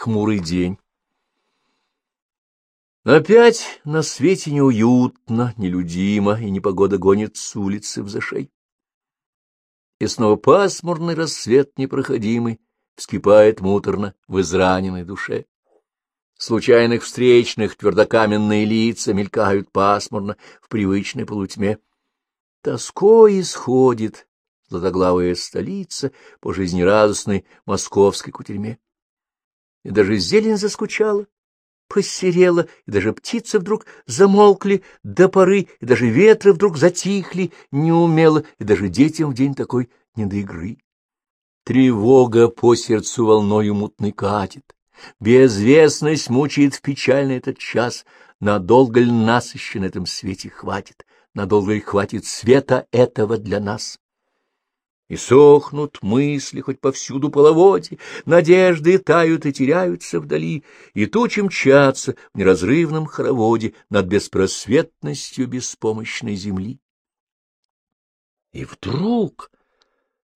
хмурый день. Опять на свете неуютно, нелюдимо, и непогода гонит с улицы в зашей. И снова пасмурный рассвет непроходимый вскипает муторно в израненной душе. Случайных встречных твердокаменные лица мелькают пасмурно в привычной полутьме. Тоской исходит златоглавая столица по жизнерадостной московской кутерьме. И даже зелень заскучала, посерела, и даже птицы вдруг замолкли до поры, и даже ветры вдруг затихли неумело, и даже детям в день такой не до игры. Тревога по сердцу волною мутной катит, безвестность мучает в печальный этот час, надолго ли нас этом свете хватит, надолго ли хватит света этого для нас? И сохнут мысли хоть повсюду половоде, надежды тают и теряются вдали, и тучи мчатся в неразрывном хороводе над беспросветностью беспомощной земли. И вдруг,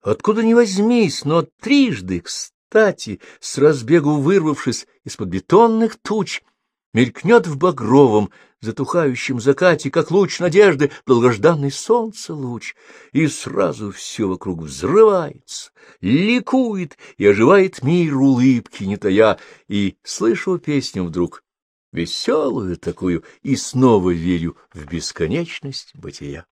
откуда ни возьмись, но трижды, кстати, с разбегу вырвавшись из-под бетонных туч, мелькнет в багровом, затухающем закате, как луч надежды, долгожданный солнце луч, и сразу все вокруг взрывается, ликует и оживает мир улыбки, не тая, и слышу песню вдруг, веселую такую, и снова верю в бесконечность бытия.